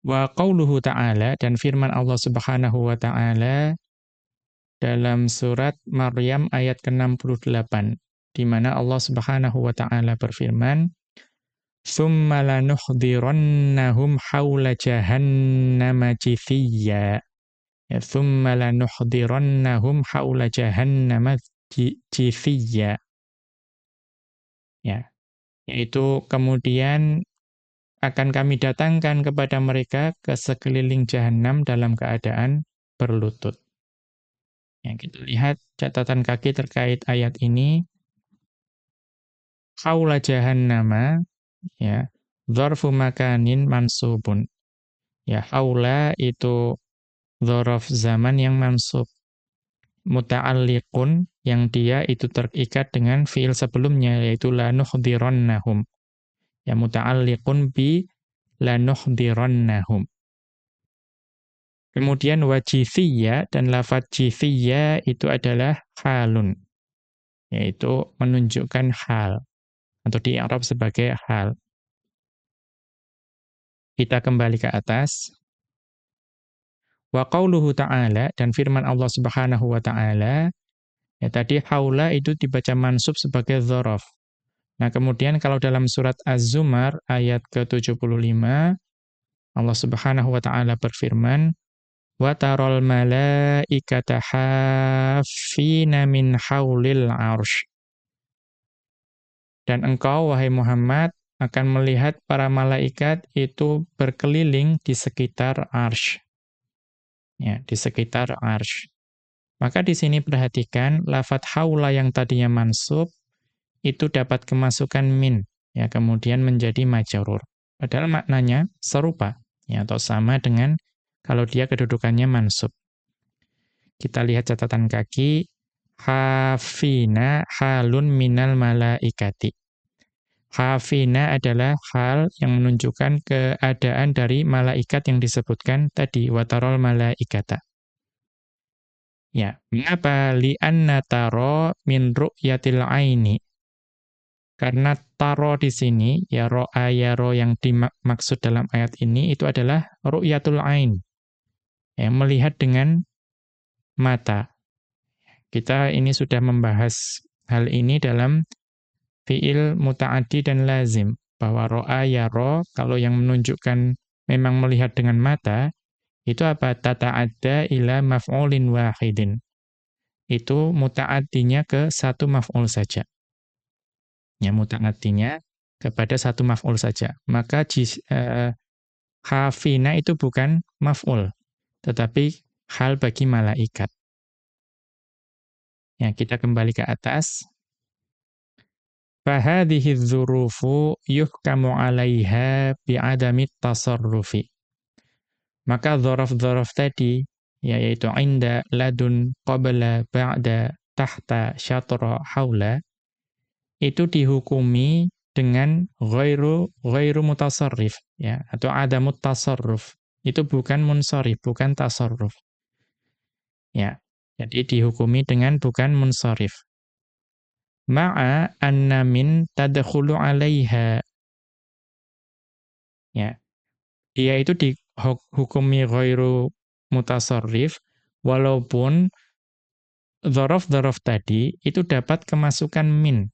S1: Wa qauluhu ta'ala dan firman Allah Subhanahu wa taala dalam surat Maryam ayat ke-68 di mana Allah Subhanahu wa taala berfirman "Tsumma lanuhdirannahum haula jahannama jithiyya" ya "Tsumma lanuhdirannahum haula jahannama jithiyya" ya yaitu kemudian akan kami datangkan kepada mereka ke sekeliling jahanam dalam keadaan berlutut. Ya, kita lihat catatan kaki terkait ayat ini. Haula jahannama, ya, dzarfu makanin mansubun. Ya, haula itu dzaraf zaman yang mansub. Muta'alliqun, yang dia itu terikat dengan fiil sebelumnya, yaitu lanuhdirannahum ya muta'alliqun bi lanuhdirannahum. Kemudian wajithiyya dan lafaz jithiyya itu adalah halun. Yaitu menunjukkan hal atau di Arab sebagai hal. Kita kembali ke atas. Wa qauluhu ta'ala dan firman Allah Subhanahu wa taala ya tadi haula itu dibaca mansub sebagai dzaraf. Nah, kemudian kalau dalam surat Az-Zumar ayat ke-75 Allah Subhanahu wa taala berfirman, "Wa taral malaikata haffina min haulil 'arsy." Dan engkau wahai Muhammad akan melihat para malaikat itu berkeliling di sekitar arsy. Ya, di sekitar arsy. Maka di sini perhatikan lafat haula yang tadinya mansub itu dapat kemasukan min, ya kemudian menjadi majrur. Padahal maknanya serupa, ya atau sama dengan kalau dia kedudukannya mansub. Kita lihat catatan kaki, hafina halun minal malaikati. Hafina adalah hal yang menunjukkan keadaan dari malaikat yang disebutkan tadi, watarol malaikata. Ya, mengapa li'anna taro min ru'yatil aini? Karena taro di sini, ya ro'a ya ro yang dimaksud dalam ayat ini, itu adalah ru'yatul ain. Ya, melihat dengan mata. Kita ini sudah membahas hal ini dalam fi'il muta'adi dan lazim. Bahwa ro'a ya ro, kalau yang menunjukkan memang melihat dengan mata, itu apa? Tata'adda ila maf'ulin wahidin. Itu muta'addinya ke satu maf'ul saja ya muta'atinya kepada satu maf'ul saja. Maka jis, uh, hafina itu bukan maf'ul, tetapi hal bagi malaikat. Ya, kita kembali ke atas. Fahadhihi dzurufu yuhkamu 'alaiha bi'adami tasarrufi. Maka dzaraf-dzaraf tadi yaitu inda, ladun, qabla, ba'da, tahta, syatra, haula itu dihukumi dengan ghairu ghairu mutasarrif ya atau ada tasarruf. Itu bukan munsharif, bukan tasarruf. Ya. Jadi dihukumi dengan bukan munsharif. Ma'a anna min tadkhulu 'alaiha. Ya. Dia itu dihukumi ghairu mutasarrif walaupun dzaraf-dzaraf tadi itu dapat kemasukan min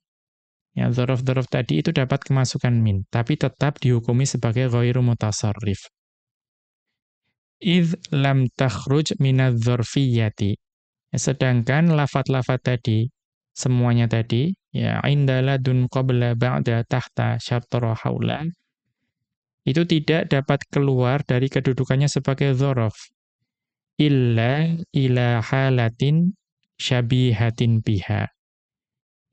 S1: Ya, dzaraf-dzaraf tadi itu dapat kemasukan min, tapi tetap dihukumi sebagai ghairu mutasarrif. Idh lam takhruj minadz-dzarfiyyati. Ya, sedangkan lafat-lafat tadi, semuanya tadi, ya indaladun qabla ba'da tahta syartara haula, itu tidak dapat keluar dari kedudukannya sebagai dzaraf. Illa ila halatin syabihatin biha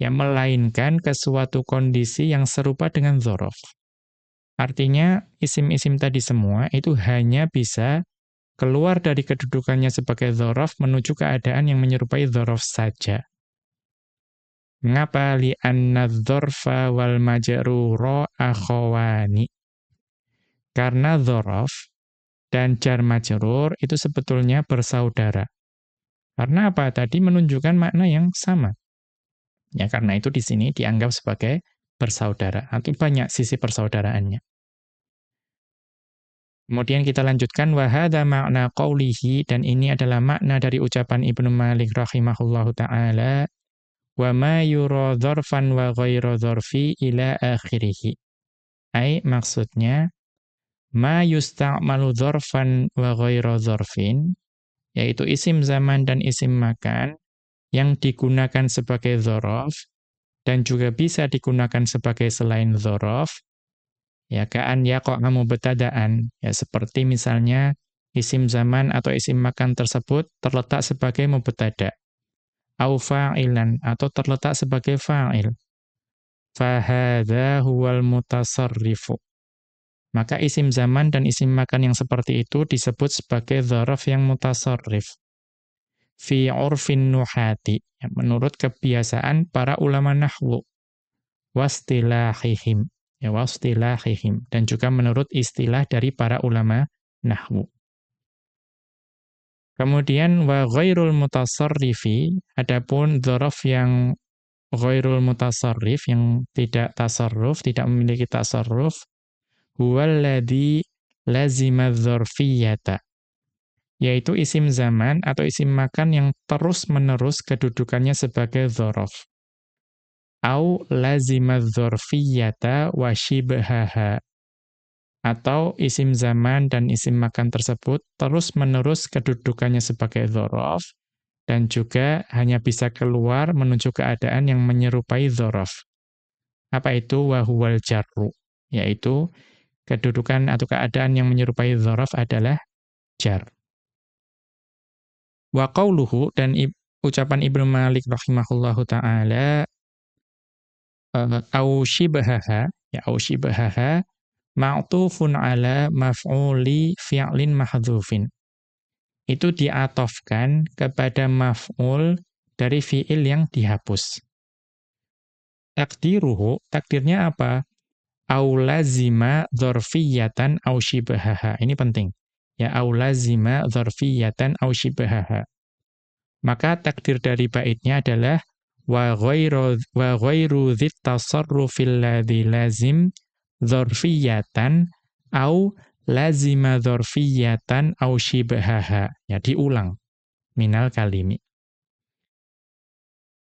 S1: ya melainkan ke suatu kondisi yang serupa dengan zorof. Artinya isim-isim tadi semua itu hanya bisa keluar dari kedudukannya sebagai zorof menuju keadaan yang menyerupai zorof saja. Mengapa anna dzarfa wal majrura akhawani? Karena dhorof dan jar majrur itu sebetulnya bersaudara. Karena apa? Tadi menunjukkan makna yang sama. Ya, karena itu di sini dianggap sebagai bersaudara. Atau banyak sisi persaudaraannya. Kemudian kita lanjutkan wahada makna qawlihi dan ini adalah makna dari ucapan Ibnu Malik rahimahullahu taala wa ma yura dzarfan wa ghairu dzarfi ila akhirih. Ai maksudnya ma yusta'malu dzarfan wa ghairu dzarfin yaitu isim zaman dan isim makan yang digunakan sebagai dzaraf dan juga bisa digunakan sebagai selain dzaraf Ya ka'an yaqa'amu betadaan. Ya seperti misalnya isim zaman atau isim makan tersebut terletak sebagai mubtada. Au fa'ilan atau terletak sebagai fa'il. Fahadha huwal mutasarrifu. Maka isim zaman dan isim makan yang seperti itu disebut sebagai dzaraf yang mutasarrif. Fi urfin nuhati. Ya, menurut kebiasaan para ulama nahwu. Wastilahihim ya wastilahihim dan juga menurut istilah dari para ulama nahwu. Kemudian wa ghairul mutasarrifi adapun dzaraf yang ghairul mutasarrif yang tidak tasarruf, tidak memiliki tasarruf huwallazi lazima dzarfiyata yaitu isim zaman atau isim makan yang terus-menerus kedudukannya sebagai dzaraf au lazima dzarfiyyata wa shibhaha atau isim zaman dan isim makan tersebut terus-menerus kedudukannya sebagai dzaraf dan juga hanya bisa keluar menuju keadaan yang menyerupai dzaraf. Apa itu wahuwal jarru? Yaitu kedudukan atau keadaan yang menyerupai dzaraf adalah jar. Wa qauluhu dan ucapan Ibnu Malik rahimahullahu taala au shibahaha ya au shibahaha ma'tufun ala maf'uli fi'lin mahdhufin. Itu diatofkan kepada maf'ul dari fi'il yang dihapus. Takdiruhu takdirnya apa? Au lazima dzarfiyatan au shibahaha ini penting ya au lazima dzarfiyatan au shibahaha maka takdir dari baitnya adalah wa ghairu wa ghairu ladzi lazim dzarfiyatan au lazima dzarfiyatan au shibhaha ya diulang. Minal kalimi.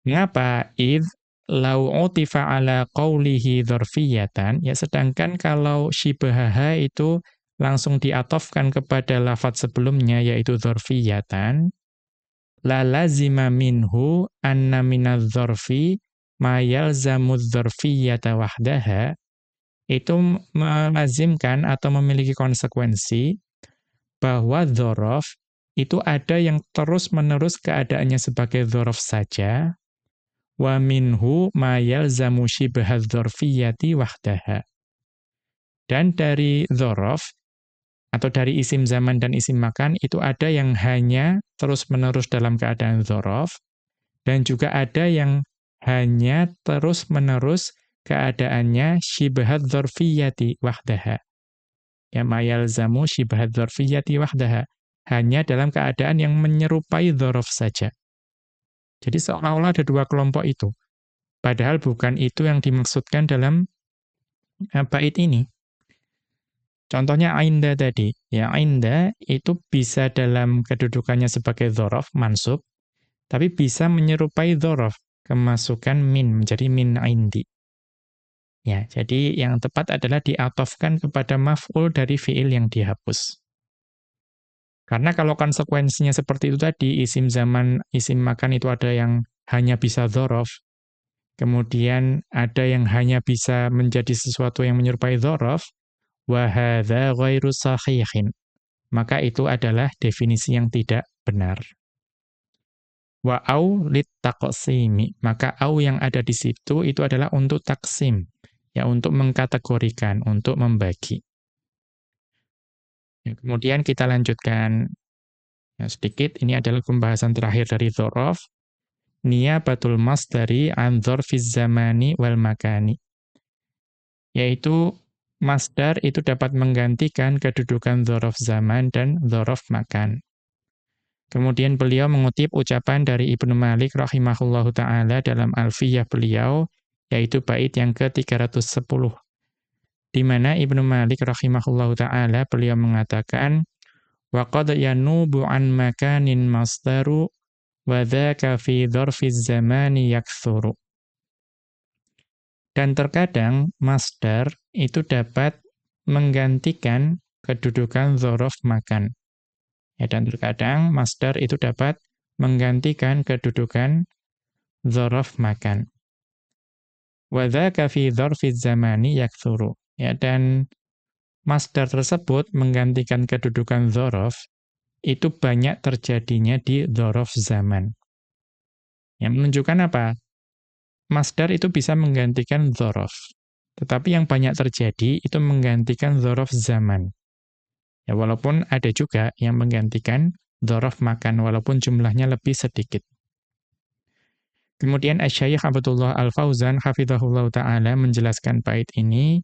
S1: Ngapa id lau utifa ala qawlihi dzarfiyatan ya sedangkan kalau shibhaha itu langsung diatofkan kepada lafaz sebelumnya yaitu dzarfiyatan la lazima minhu anna minadz dzarfi ma yalzamu dzarfiyyata wahdaha. Itu melazimkan atau memiliki konsekuensi bahwa dzaraf itu ada yang terus-menerus keadaannya sebagai dzaraf saja. Wa minhu ma yalzamu shibhadz dzarfiyyati wahdaha. Dan dari dzaraf atau dari isim zaman dan isim makan itu ada yang hanya terus-menerus dalam keadaan dzaraf dan juga ada yang hanya terus-menerus keadaannya syibhat dzarfiyyati wahdaha. Ya mayalzamu syibhat dzarfiyyati wahdaha. Hanya dalam keadaan yang menyerupai dzaraf saja. Jadi seolah-olah ada dua kelompok itu. Padahal bukan itu yang dimaksudkan dalam eh, bait ini. Contohnya ainda tadi. Ya, ainda itu bisa dalam kedudukannya sebagai dhorof, mansub, tapi bisa menyerupai dhorof, kemasukan min, menjadi min aindi. Ya, jadi yang tepat adalah diatofkan kepada maf'ul dari fi'il yang dihapus. Karena kalau konsekuensinya seperti itu tadi, isim zaman, isim makan itu ada yang hanya bisa dhorof, kemudian ada yang hanya bisa menjadi sesuatu yang menyerupai dhorof, ghairu sahihin. Maka itu adalah definisi yang tidak benar. Wa au. Maka au yang ada di situ itu adalah untuk taksim. Ya, untuk mengkategorikan, untuk membagi. Ya, kemudian kita lanjutkan ya, sedikit. Ini adalah pembahasan terakhir dari Dhorof. Niyabatul mas dari an dzarfiz zamani wal makani. Yaitu masdar itu dapat menggantikan kedudukan dzaraf zaman dan dzaraf makan. Kemudian beliau mengutip ucapan dari Ibnu Malik rahimahullahu taala dalam Alfiyah beliau yaitu bait yang ke-310 di mana Ibnu Malik rahimahullahu taala beliau mengatakan wa qad yanubu an makanin masdaru wa dzaka fi dzarfiz zamani dan terkadang masdar itu dapat menggantikan kedudukan dzaraf makan Ya, dan terkadang masdar itu dapat menggantikan kedudukan dzaraf makan. Wa dzaka fi dzarfiz zamani yaktsuru. Ya, dan masdar tersebut menggantikan kedudukan dzaraf itu banyak terjadinya di dzaraf zaman. Yang menunjukkan apa? Masdar itu bisa menggantikan dzaraf. Tetapi yang banyak terjadi itu menggantikan dzaraf zaman. Ya, walaupun ada juga yang menggantikan dhorof makan, walaupun jumlahnya lebih sedikit. Kemudian Asyaykh Abdullah Al-Fauzan hafizahullah ta'ala menjelaskan bait ini,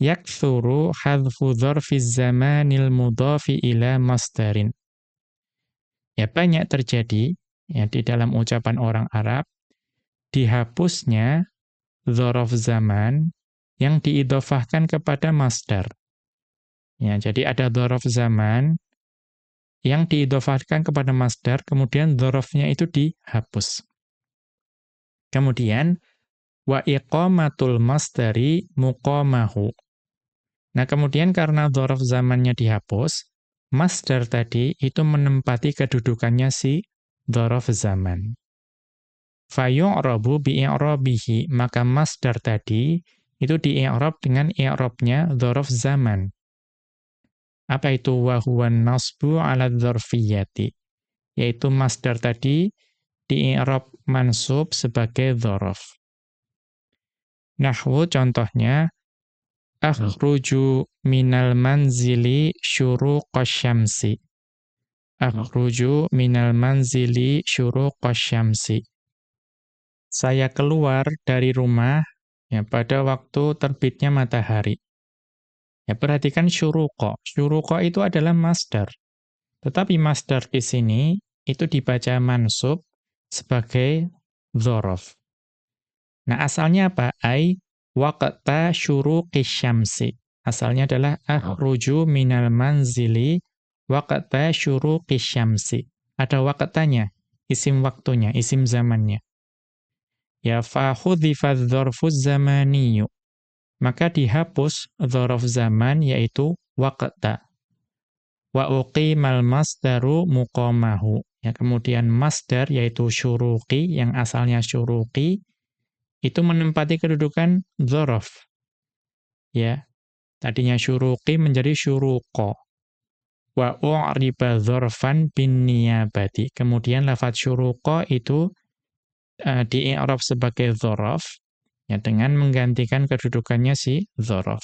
S1: yakthuru hadfu dhorfiz zamanil mudhafi ila masdarin. Ya banyak terjadi ya di dalam ucapan orang Arab dihapusnya dhorof zaman yang diidofahkan kepada masdar. Ya, jadi ada dhorof zaman yang diidofatkan kepada masdar, kemudian dhorofnya itu dihapus. Kemudian, wa iqamatul masdari muqamahu. Nah, kemudian karena dhorof zamannya dihapus, masdar tadi itu menempati kedudukannya si dhorof zaman. Fayu'rabu bi'i'rabihi, maka masdar tadi itu di'i'rab dengan i'rabnya dhorof zaman. Apa itu wahuwan nasbu ala dzarfiyyati? Yaitu masdar tadi di i'rab mansub sebagai dzaraf. Nahwu contohnya akhruju minal manzili syuruqasyamsi. Akhruju minal manzili syuruqasyamsi. Saya keluar dari rumah ya pada waktu terbitnya matahari. Ya, perhatikan syuruqa. Syuruqa itu adalah masdar. Tetapi masdar di sini itu dibaca mansub sebagai dzaraf. Nah, asalnya apa? Ai waqta syuruqis syamsi. Asalnya adalah akhruju minal manzili waqta syuruqis syamsi. Ada waqtanya, isim waktunya, isim zamannya. Ya fa khudhifa dzarfuz zamaniyyu maka dihapus dzaraf zaman yaitu waqta. Wa uqimal masdaru muqamahu. Ya, kemudian masdar yaitu syuruqi yang asalnya syuruqi itu menempati kedudukan dzaraf. Ya. Tadinya syuruqi menjadi syuruqa. Wa u'riba dzarfan bin niyabati. Kemudian lafaz syuruqa itu uh, di-i'rab sebagai dzaraf ya dengan menggantikan kedudukannya si dzaraf.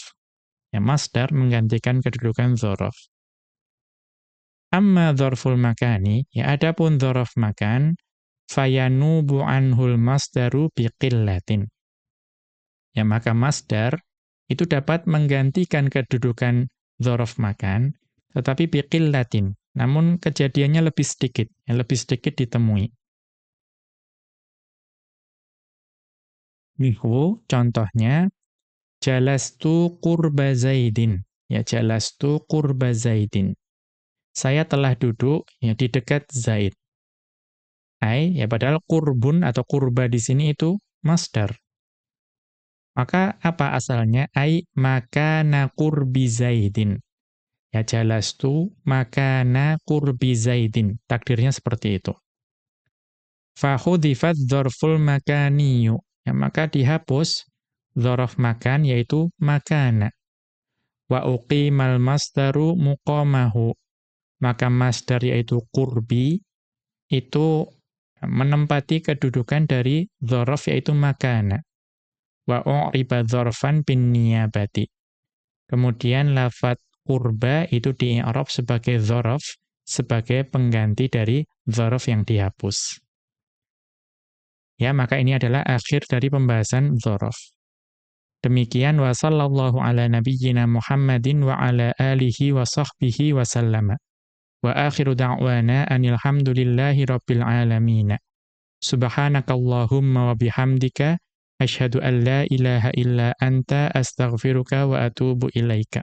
S1: Ya masdar menggantikan kedudukan dzaraf. Amma dzarful makani, ya adapun dzaraf makan fayanubu anhul masdaru biqillatin. Ya maka masdar itu dapat menggantikan kedudukan dzaraf makan tetapi biqillatin. Namun kejadiannya lebih sedikit, ya lebih sedikit ditemui. Mihu, contohnya, jalastu qurba zaidin. Ya, jalastu qurba zaidin. Saya telah duduk ya di dekat Zaid. Ai, ya padahal kurbun atau kurba di sini itu masdar. Maka apa asalnya? Ai makana qurbi zaidin. Ya jalastu makana qurbi zaidin. Takdirnya seperti itu. Fahudhifat dzarful makaniyu ya, maka dihapus dzaraf makan yaitu makana. Wa uqimal masdaru muqamahu. Maka masdar yaitu kurbi itu menempati kedudukan dari dzaraf yaitu makana. Wa u'riba dzarfan bin niyabati. Kemudian lafat kurba itu di sebagai dzaraf sebagai pengganti dari dzaraf yang dihapus. Ya, maka ini adalah akhir dari pembahasan dzaraf. Demikian wa sallallahu ala nabiyyina Muhammadin wa ala alihi wa sahbihi wa sallama. Wa akhiru da'wana anil hamdulillahi rabbil alamin. Subhanakallahumma wa bihamdika asyhadu an la ilaha illa anta astaghfiruka wa atubu ilaika.